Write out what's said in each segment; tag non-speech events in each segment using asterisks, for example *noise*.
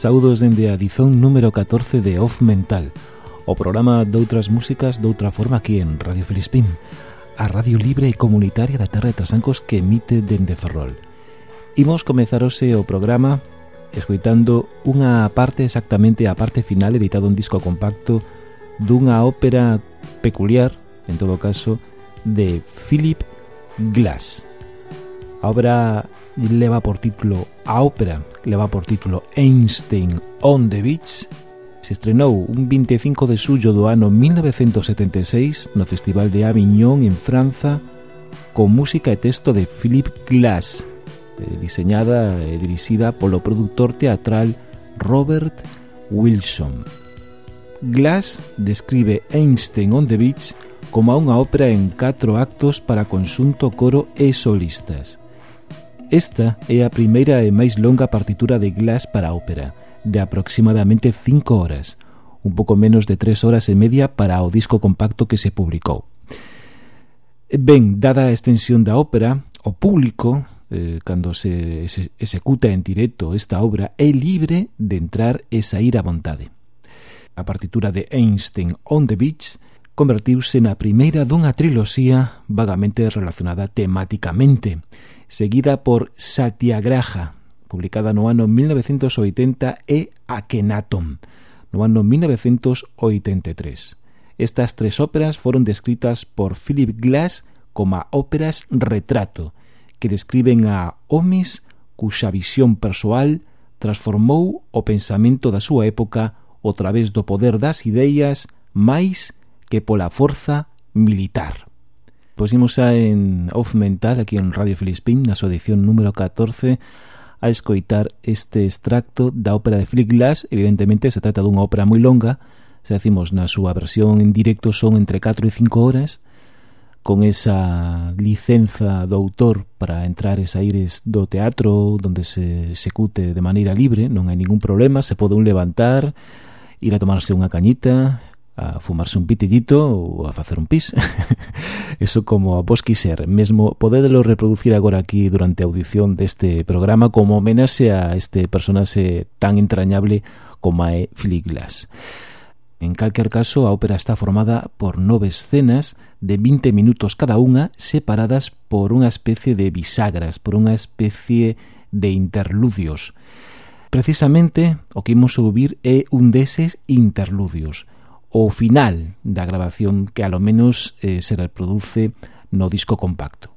Saudos dende a edición número 14 de Off Mental, o programa doutras músicas doutra forma aquí en Radio Felispín, a radio libre e comunitaria da Terra de Trasancos que emite dende Ferrol. Imos comezarose o programa escoitando unha parte exactamente a parte final editado un disco compacto dunha ópera peculiar, en todo caso, de Philip Glass. A obra leva por título A ópera leva por título Einstein on the Beach se estrenou un 25 de xullo do ano 1976 no Festival de Avignon en Franza con música e texto de Philip Glass eh, diseñada e dirixida polo produtor teatral Robert Wilson. Glass describe Einstein on the Beach como a unha ópera en catro actos para consunto coro e solistas. Esta é a primeira e máis longa partitura de Glass para a ópera, de aproximadamente cinco horas, un pouco menos de tres horas e media para o disco compacto que se publicou. Ben, dada a extensión da ópera, o público, eh, cando se, se executa en directo esta obra, é libre de entrar e sair á vontade. A partitura de Einstein on the Beach convertiuse na primeira dunha triloxía vagamente relacionada temáticamente seguida por Satyagraha, publicada no ano 1980 e Akhenaton, no ano 1983. Estas tres óperas foron descritas por Philip Glass como óperas retrato, que describen a homes cuxa visión persoal transformou o pensamento da súa época o través do poder das ideas máis que pola forza militar. Pois Pusimos en Off Mental aquí en Radio Filispín, na súa edición número 14, a escoitar este extracto da ópera de Flick Glass. Evidentemente, se trata dunha ópera moi longa, se decimos na súa versión en directo son entre 4 e 5 horas, con esa licenza do autor para entrar e saíres do teatro donde se execute de maneira libre, non hai ningún problema, se pode un levantar, ir a tomarse unha cañita, a fumarse un pitillito ou a facer un pis. *laughs* Eso como a vos quiser. Mesmo podedelo reproducir agora aquí durante a audición deste programa como homenaxe a este personaxe tan entrañable como é Philip Glass. En calquer caso, a ópera está formada por nove escenas de 20 minutos cada unha separadas por unha especie de bisagras, por unha especie de interludios. Precisamente, o que imos ouvir é un deses interludios o final da grabación que a lo menos eh, se reproduce no disco compacto.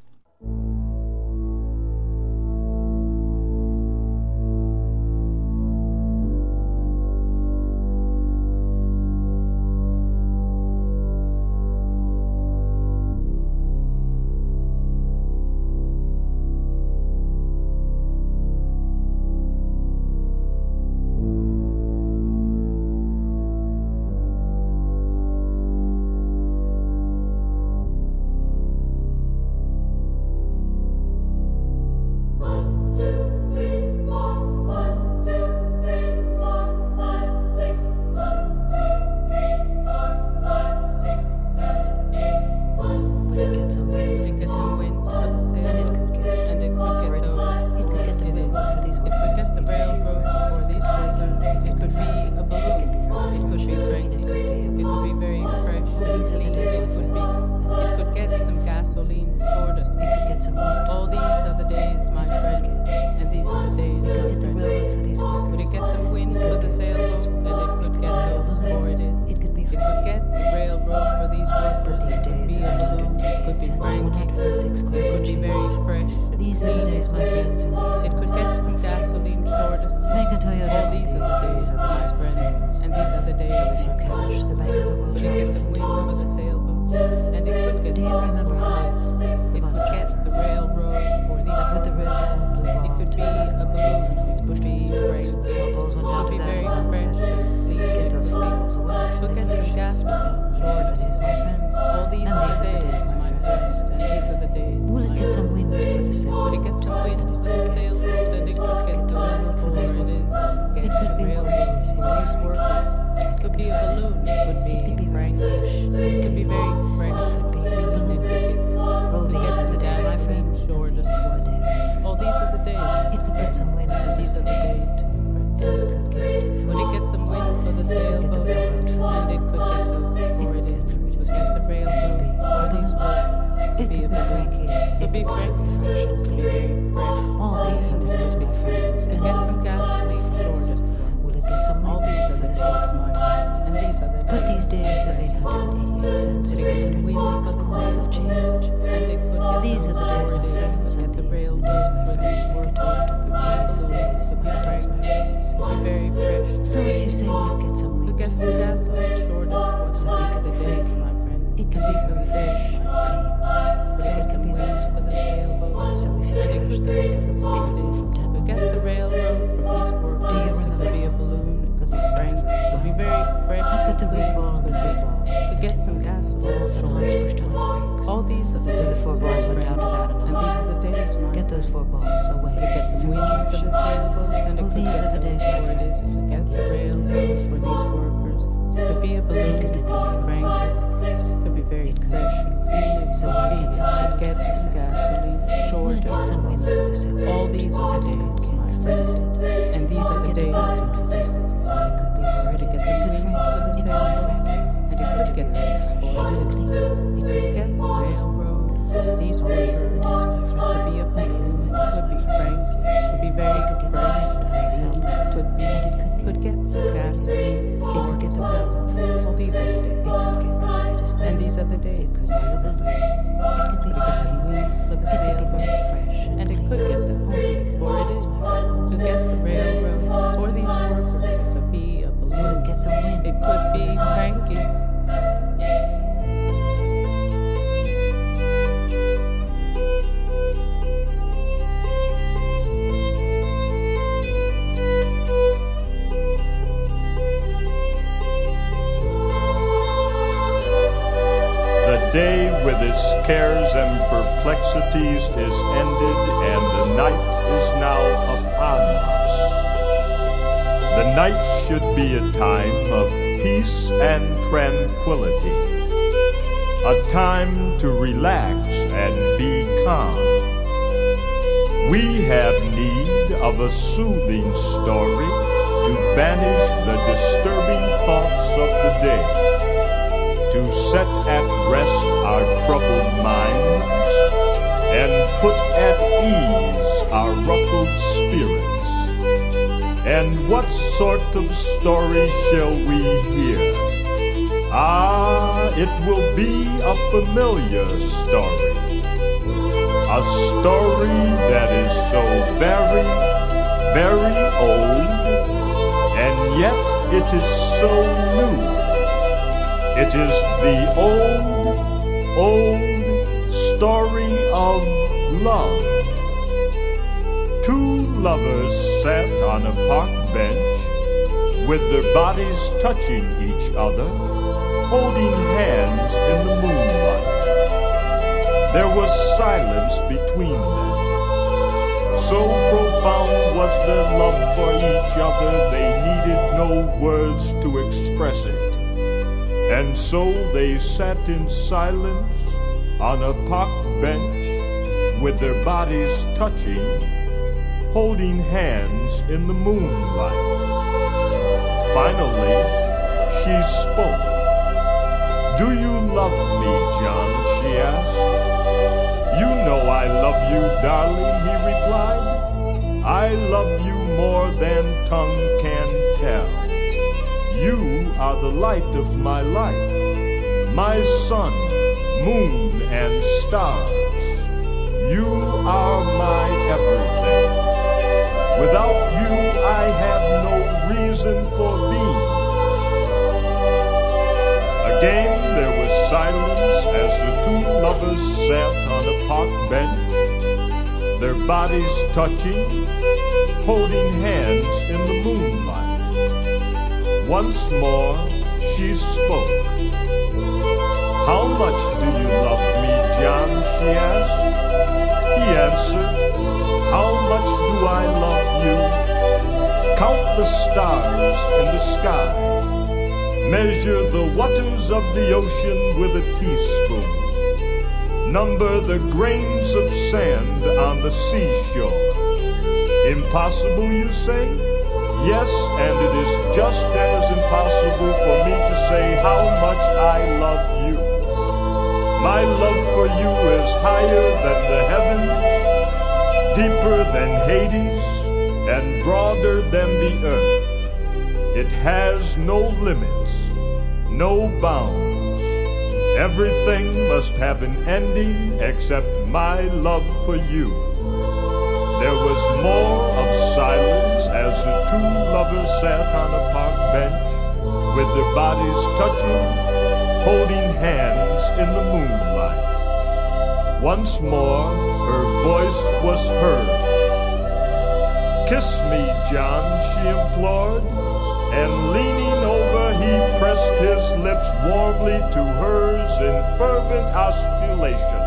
those four balls away. It gets a week after this handbook, and these are the days where it is. Should be a time of peace and tranquility, a time to relax and be calm. We have need of a soothing story to banish the disturbing thoughts of the day to set at rest our troubled minds and put at ease our ruffled spirits. And what sort of story shall we hear? Ah, it will be a familiar story. A story that is so very, very old, and yet it is so new. It is the old, old story of love. Lovers sat on a park bench with their bodies touching each other, holding hands in the moonlight. There was silence between them. So profound was their love for each other, they needed no words to express it. And so they sat in silence on a park bench with their bodies touching, holding hands in the moonlight. Finally, she spoke. Do you love me, John? she asked. You know I love you, darling, he replied. I love you more than tongue can tell. You are the light of my life, my sun, moon, and stars. You are my everything. Without you, I have no reason for being. Again, there was silence as the two lovers sat on a park bench, their bodies touching, holding hands in the moonlight. Once more she spoke. How much do you love me, John? she asked. He answered, How much do I love you? Count the stars in the sky. Measure the waters of the ocean with a teaspoon. Number the grains of sand on the seashore. Impossible, you say? Yes, and it is just as impossible for me to say how much I love you. My love for you is higher than the heavens, deeper than Hades, and broader than the earth. It has no limits, no bounds. Everything must have an ending except my love for you. There was more of silence as the two lovers sat on a park bench with their bodies touching, holding hands in the moonlight. Once more, her voice was heard. Kiss me, John, she implored, and leaning over, he pressed his lips warmly to hers in fervent osculation.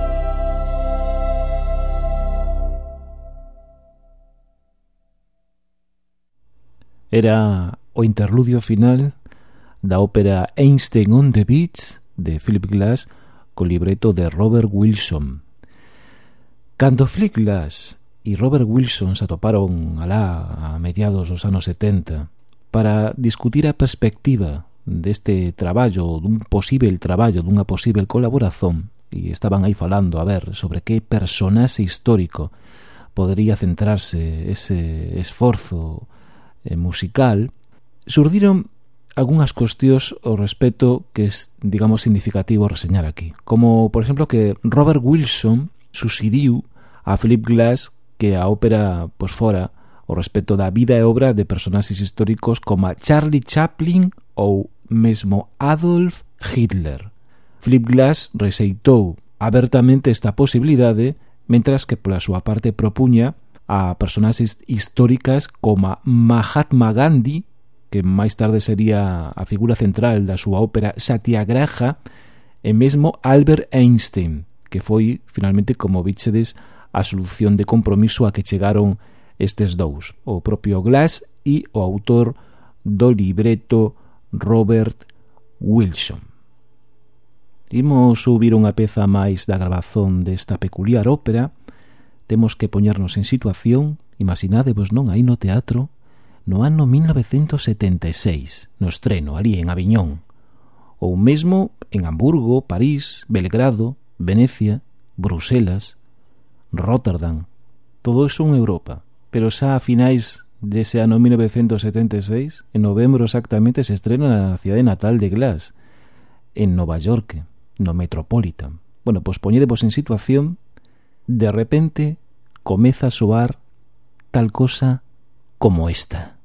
Era o interludio final da ópera Einstein on the Beach de Philip Glass co libreto de Robert Wilson. Cando Flick Glass e Robert Wilson se atoparon alá a mediados dos anos 70 para discutir a perspectiva deste traballo, dun posible traballo, dunha posible colaboración, e estaban aí falando a ver sobre que personaxe histórico podería centrarse ese esforzo eh, musical, surdiron algunhas cuestións ao respecto que é, digamos, significativo reseñar aquí. Como, por exemplo, que Robert Wilson suxeriu a Philip Glass que a ópera pois fora o respecto da vida e obra de personaxes históricos como Charlie Chaplin ou mesmo Adolf Hitler. Philip Glass receitou abertamente esta posibilidade mentras que pola súa parte propuña a personaxes históricas como Mahatma Gandhi, que máis tarde sería a figura central da súa ópera Satyagraha, e mesmo Albert Einstein que foi, finalmente, como bichedes, a solución de compromiso a que chegaron estes dous, o propio Glass e o autor do libreto Robert Wilson. Imos subir unha peza máis da grabazón desta peculiar ópera, temos que poñernos en situación, imaginadevos non aí no teatro, no ano 1976, no estreno, ali en Aviñón, ou mesmo en Hamburgo, París, Belgrado, Venecia, Bruselas, Rotterdam. Todo iso en Europa. Pero xa a finais dese ano 1976, en novembro exactamente, se estrena na cidade natal de Glass, en Nova York, no Metropolitan. Bueno, pois poñedevos en situación, de repente comeza a soar tal cosa como esta.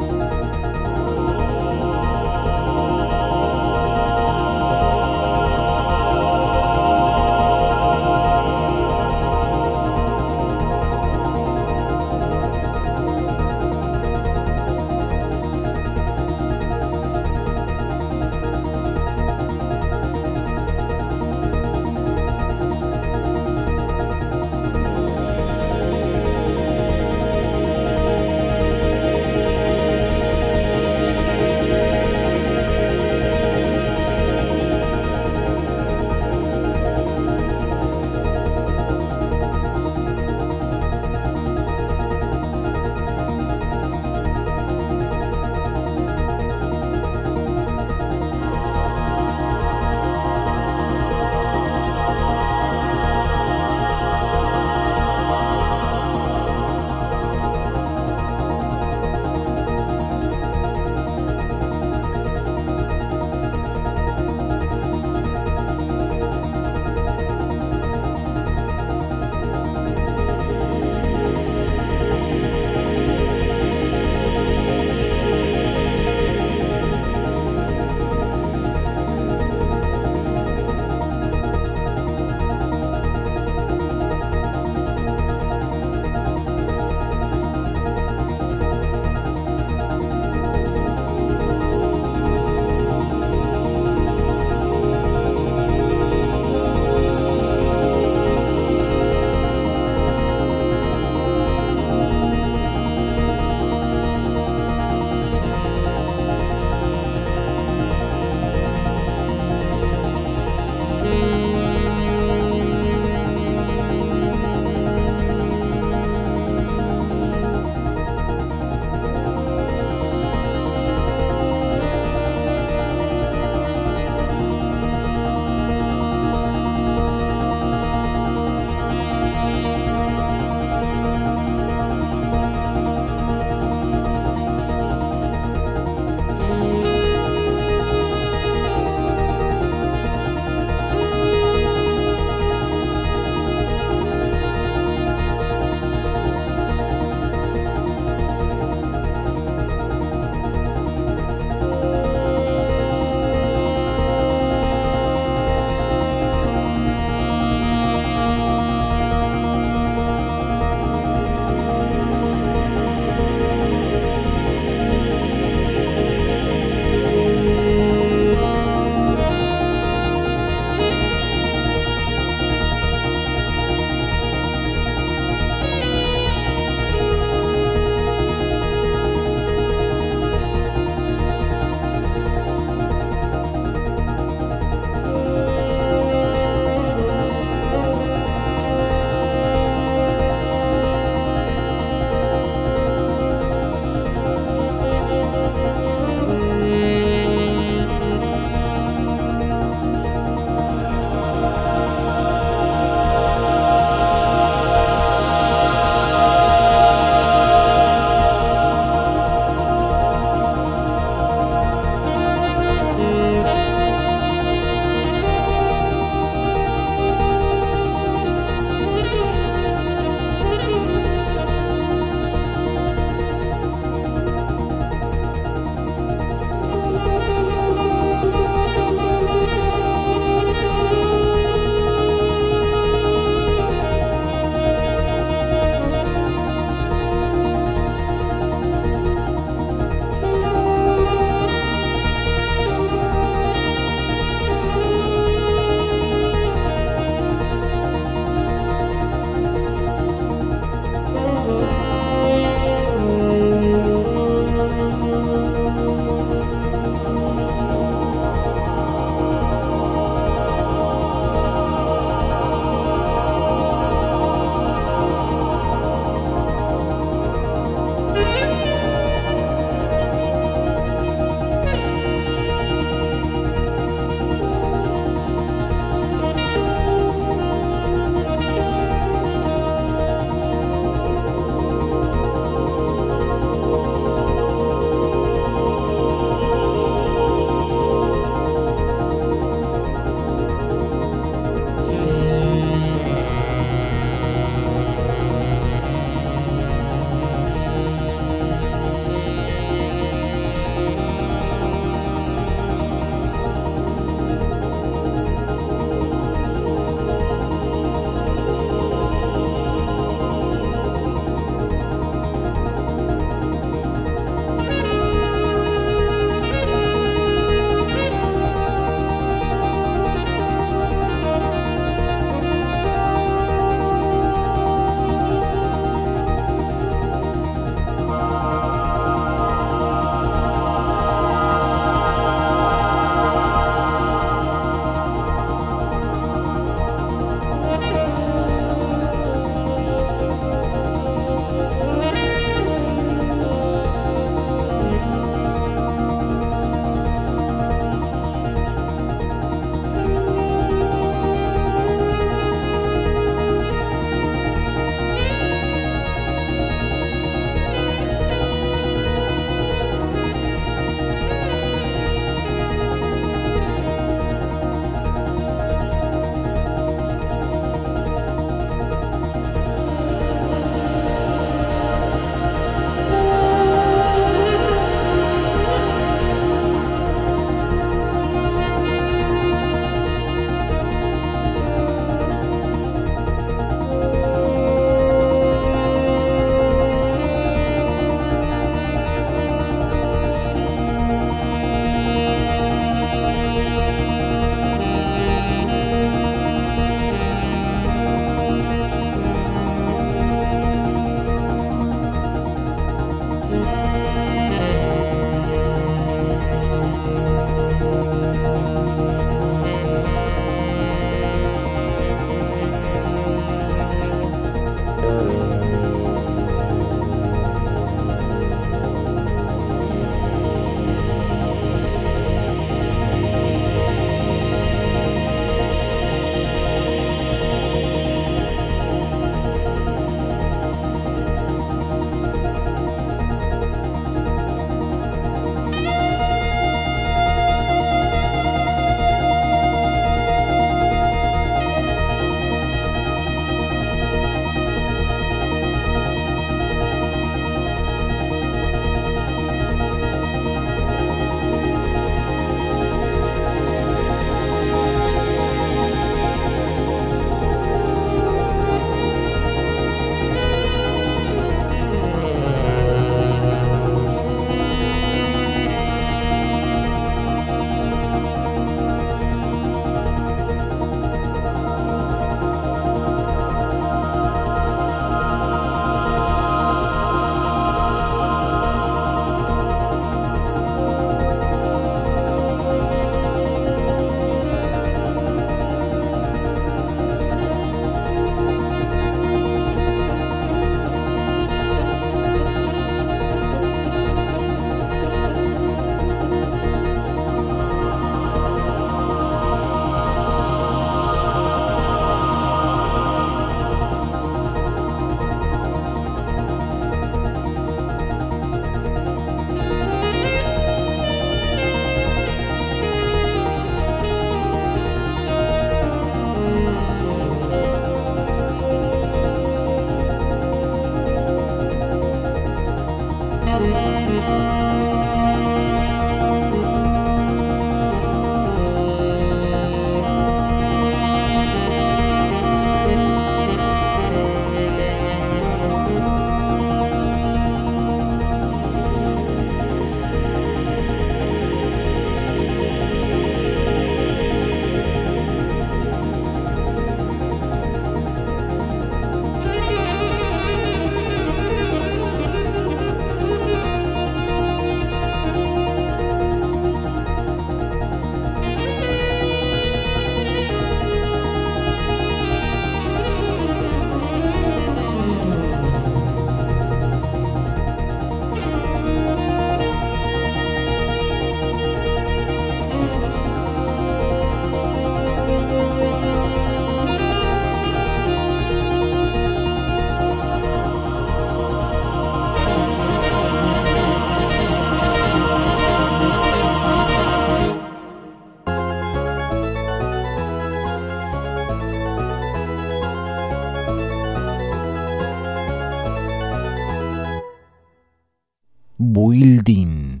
Building,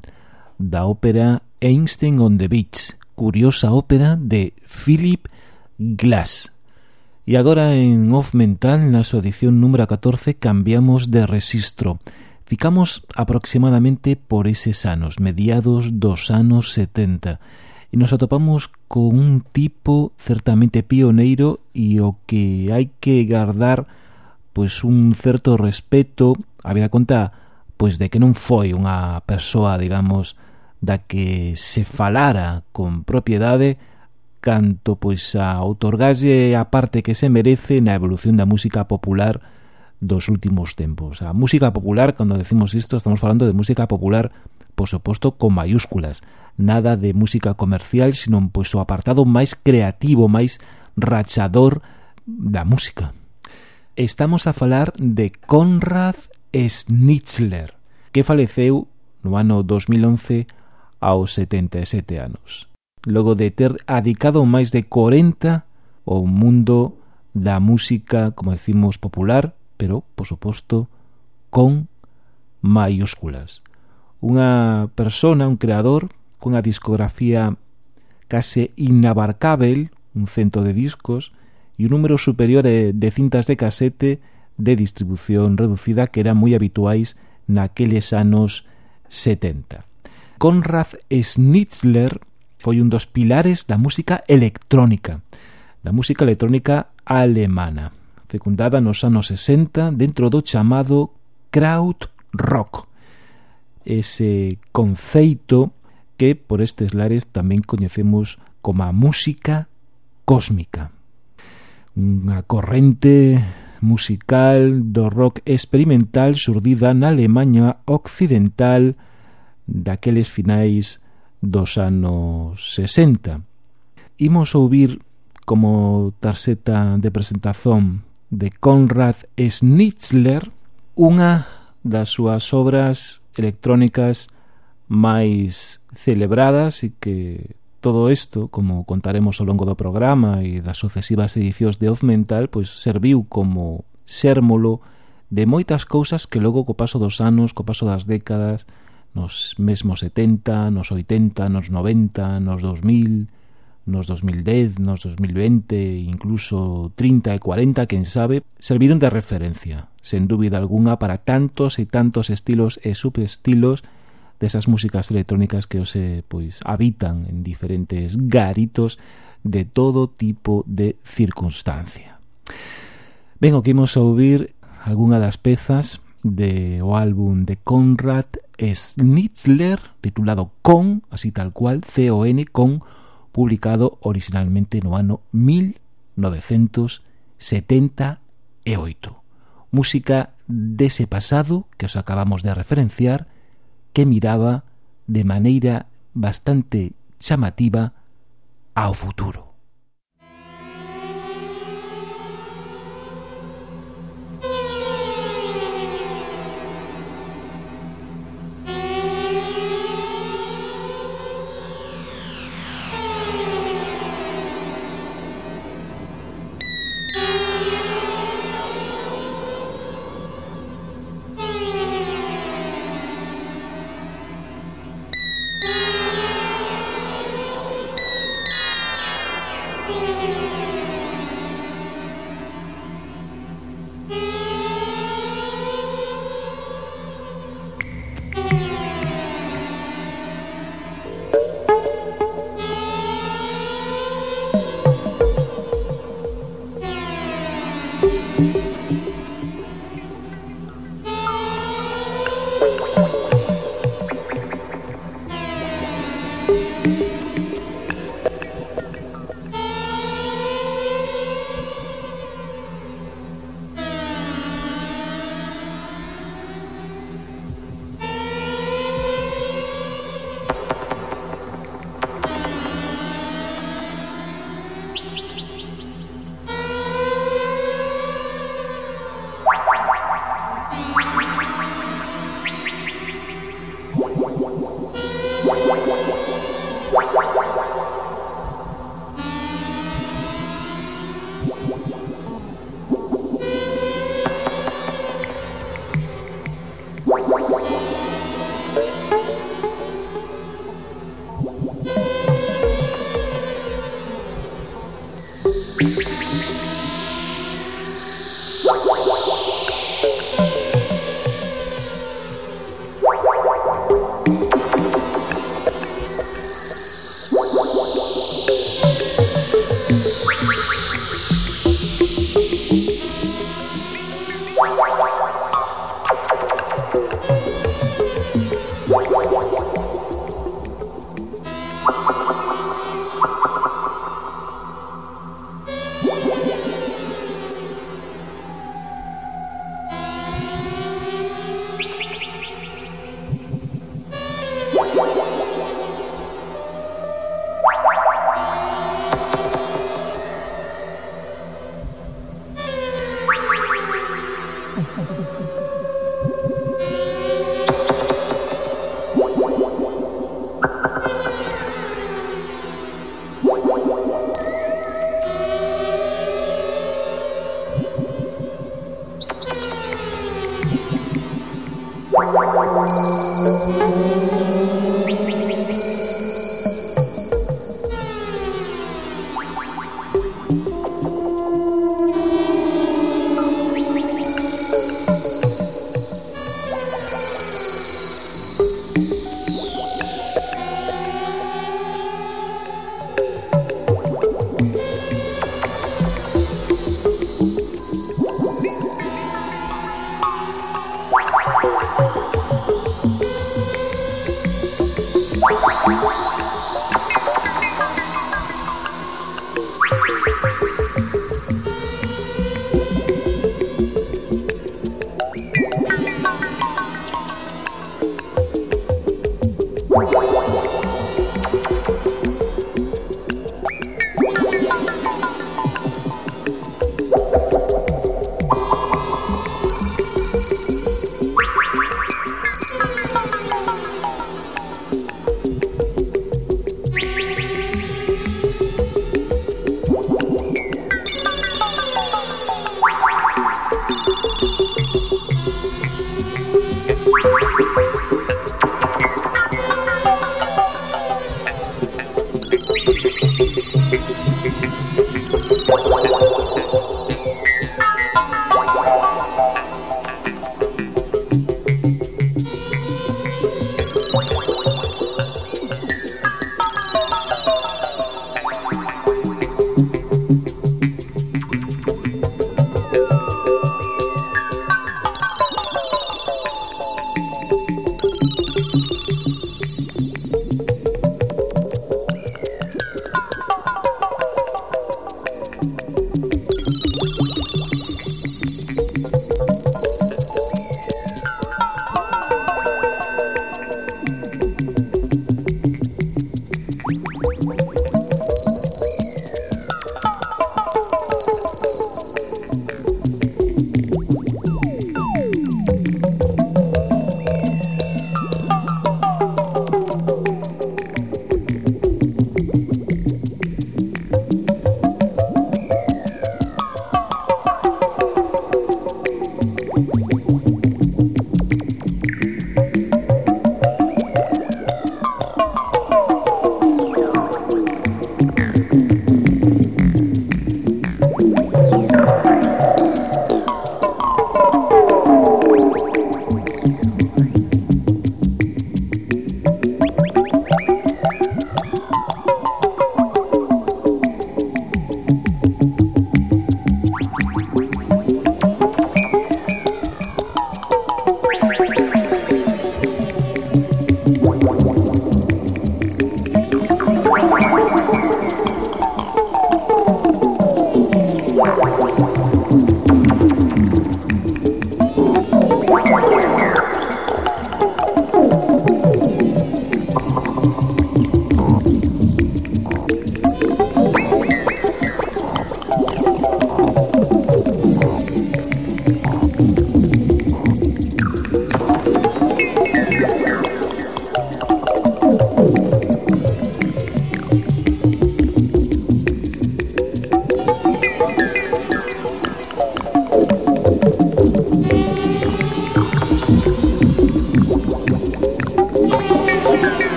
da ópera Einstein on the Beach, curiosa ópera de Philip Glass. E agora en Off Mental, na súa edición número 14, cambiamos de registro. Ficamos aproximadamente por eses anos, mediados dos anos 70, e nos atopamos con un tipo certamente pioneiro e o que hai que gardar pois un certo respeto, a vida conta pois de que non foi unha persoa, digamos, da que se falara con propiedade canto pois a outorgalle a parte que se merece na evolución da música popular dos últimos tempos. A música popular, cando decimos isto, estamos falando de música popular, por suposto, con mayúsculas. Nada de música comercial, sino pois, o apartado máis creativo, máis rachador da música. Estamos a falar de Conrad Schnitzler, que faleceu no ano 2011 aos 77 anos, logo de ter adicado máis de 40 ao mundo da música, como decimos, popular, pero, por suposto, con maiúsculas. Unha persona, un creador, cunha discografía case inabarcável, un cento de discos, e un número superior de cintas de casete de distribución reducida que eran moi habituais naqueles anos 70. Konrad Schnitzler foi un dos pilares da música electrónica, da música electrónica alemana, fecundada nos anos 60 dentro do chamado krautrock, ese conceito que por estes lares tamén coñecemos como a música cósmica, unha corrente musical do rock experimental surdida na Alemanha occidental daqueles finais dos anos 60. Imos ouvir como tarxeta de presentación de Konrad Schnitzler unha das súas obras electrónicas máis celebradas e que Todo isto, como contaremos ao longo do programa e das sucesivas edicións de Oz Mental, pois serviu como sérmolo de moitas cousas que logo co paso dos anos, co paso das décadas, nos mesmos 70, nos 80, nos 90, nos 2000, nos 2010, nos 2020, incluso 30 e 40, quen sabe, serviron de referencia, sen dúbida alguna, para tantos e tantos estilos e subestilos desas músicas electrónicas que hoxe pois habitan en diferentes garitos de todo tipo de circunstancia. Ben, o que imos a ouvir algunha das pezas de o álbum de Conrad Schnitzler titulado Con, así tal cual, C-O-N, Con, publicado originalmente no ano 1978. Música dese pasado que os acabamos de referenciar que miraba de maneira bastante chamativa ao futuro.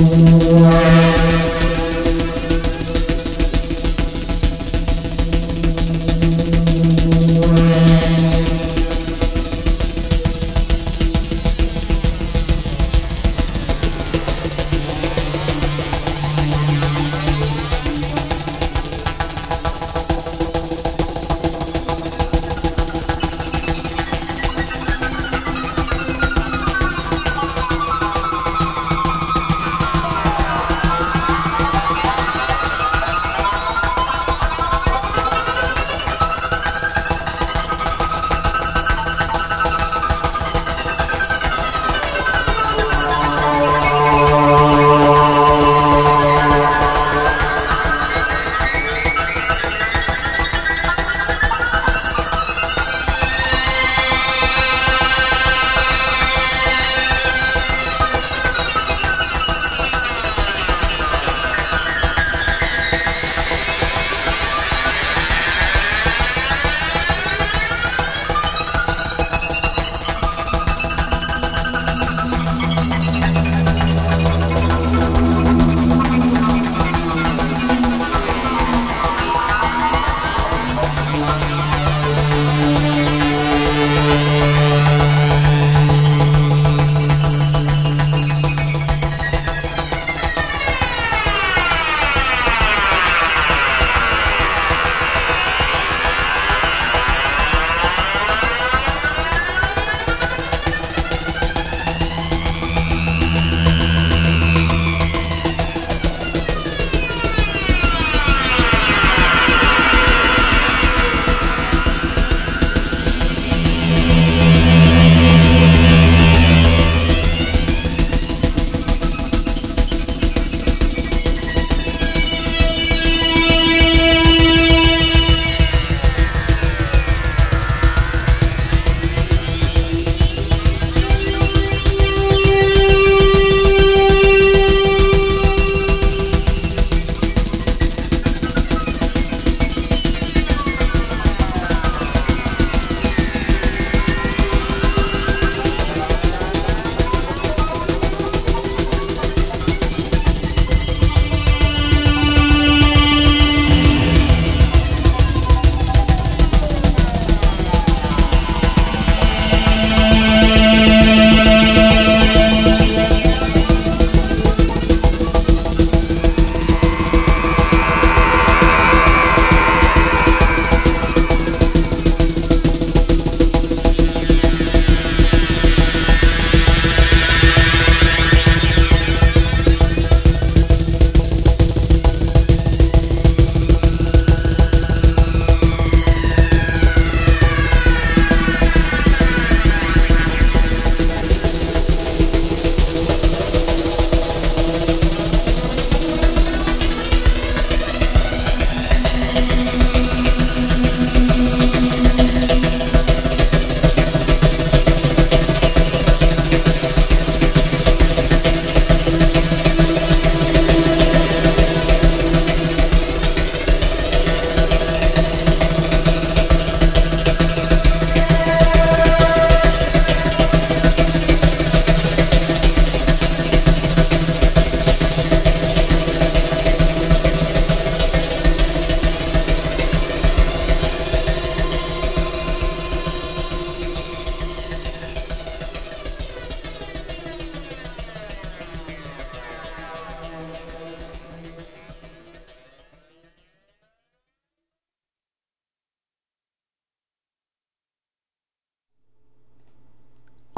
Música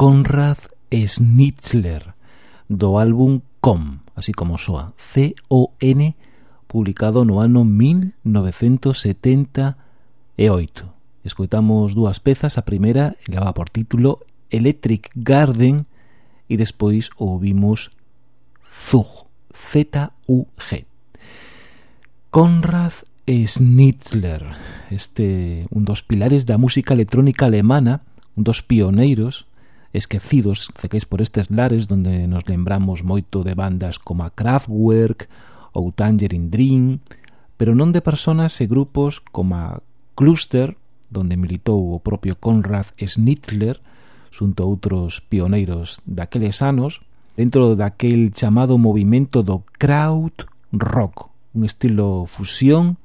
Conrad Schnitzler, do álbum Com, así como soa, C-O-N, publicado no ano 1978. Escoitamos dúas pezas, a primeira leva por título Electric Garden e despois ouvimos Zug, Z-U-G. Conrad Schnitzler, este un dos pilares da música electrónica alemana, un dos pioneiros esquecidos, cequéis por estes lares donde nos lembramos moito de bandas como a Kraftwerk ou Tangerine Dream, pero non de personas e grupos como a Cluster, donde militou o propio Conrad Schnitzler, xunto a outros pioneiros daqueles anos, dentro daquel chamado movimento do crowd rock, un estilo fusión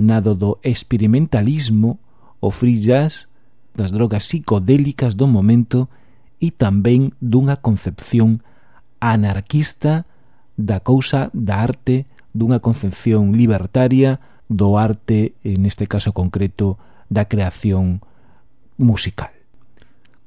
nado do experimentalismo, o free jazz, das drogas psicodélicas do momento e tamén dunha concepción anarquista da cousa da arte, dunha concepción libertaria do arte, en este caso concreto, da creación musical.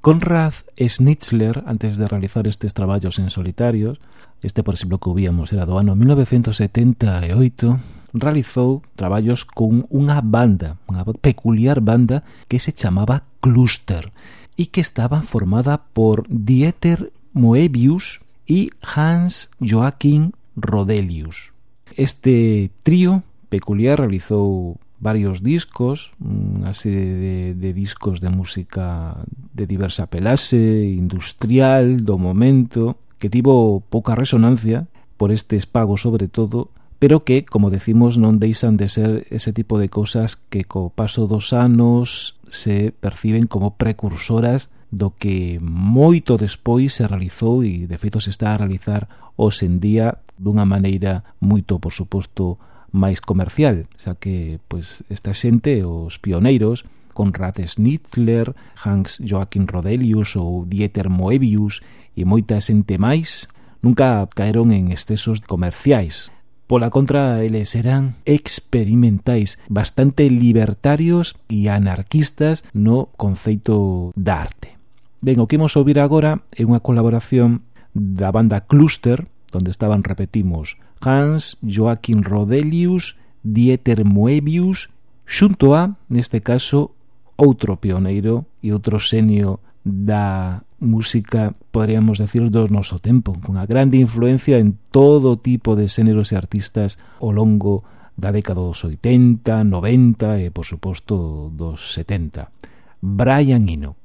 Conrad Schnitzler, antes de realizar estes traballos en solitarios, este, por exemplo, que víamos era do ano 1978, realizou traballos con unha banda, unha peculiar banda que se chamaba Cluster, y que estaba formada por Dieter Moebius y Hans Joachim Rodelius. Este trío peculiar realizou varios discos, unha serie de, de, discos de música de diversa pelase, industrial, do momento, que tivo pouca resonancia por estes pagos sobre todo, pero que, como decimos, non deixan de ser ese tipo de cosas que co paso dos anos se perciben como precursoras do que moito despois se realizou e de feito se está a realizar hoxe en día dunha maneira moito, por suposto, máis comercial, xa que pois esta xente, os pioneiros, Conrad Schnitzler, Hans Joachim Rodelius ou Dieter Moebius e moita xente máis, nunca caeron en excesos comerciais. Pola contra, eles eran experimentais, bastante libertarios e anarquistas no conceito da arte. Ben, o que imos ouvir agora é unha colaboración da banda Cluster, onde estaban, repetimos, Hans, Joaquín Rodelius, Dieter Moebius, xunto a, neste caso, outro pioneiro e outro senio da música, poderíamos decir, do noso tempo, cunha grande influencia en todo tipo de xéneros e artistas ao longo da década dos 80, 90 e, por suposto, dos 70. Brian Eno.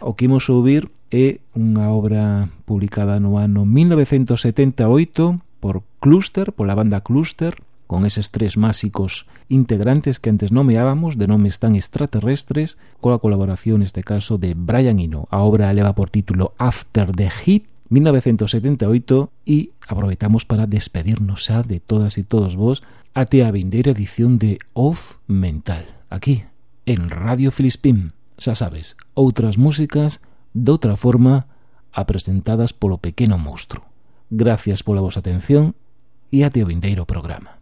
O que imos ouvir é unha obra publicada no ano 1978 por Cluster, pola banda Cluster, con eses tres másicos integrantes que antes nomeábamos de nomes tan extraterrestres, coa colaboración neste caso de Brian Eno. A obra leva por título After the Heat 1978 e aproveitamos para despedirnos xa de todas e todos vos até a vindeira edición de Off Mental, aquí, en Radio Filispín. Xa sabes, outras músicas doutra forma apresentadas polo pequeno monstro. Gracias pola vosa atención e até o vindeiro programa.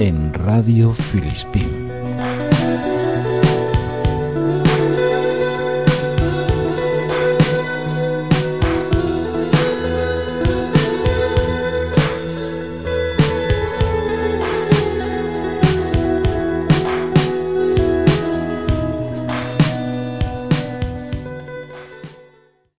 En Radio Filispín.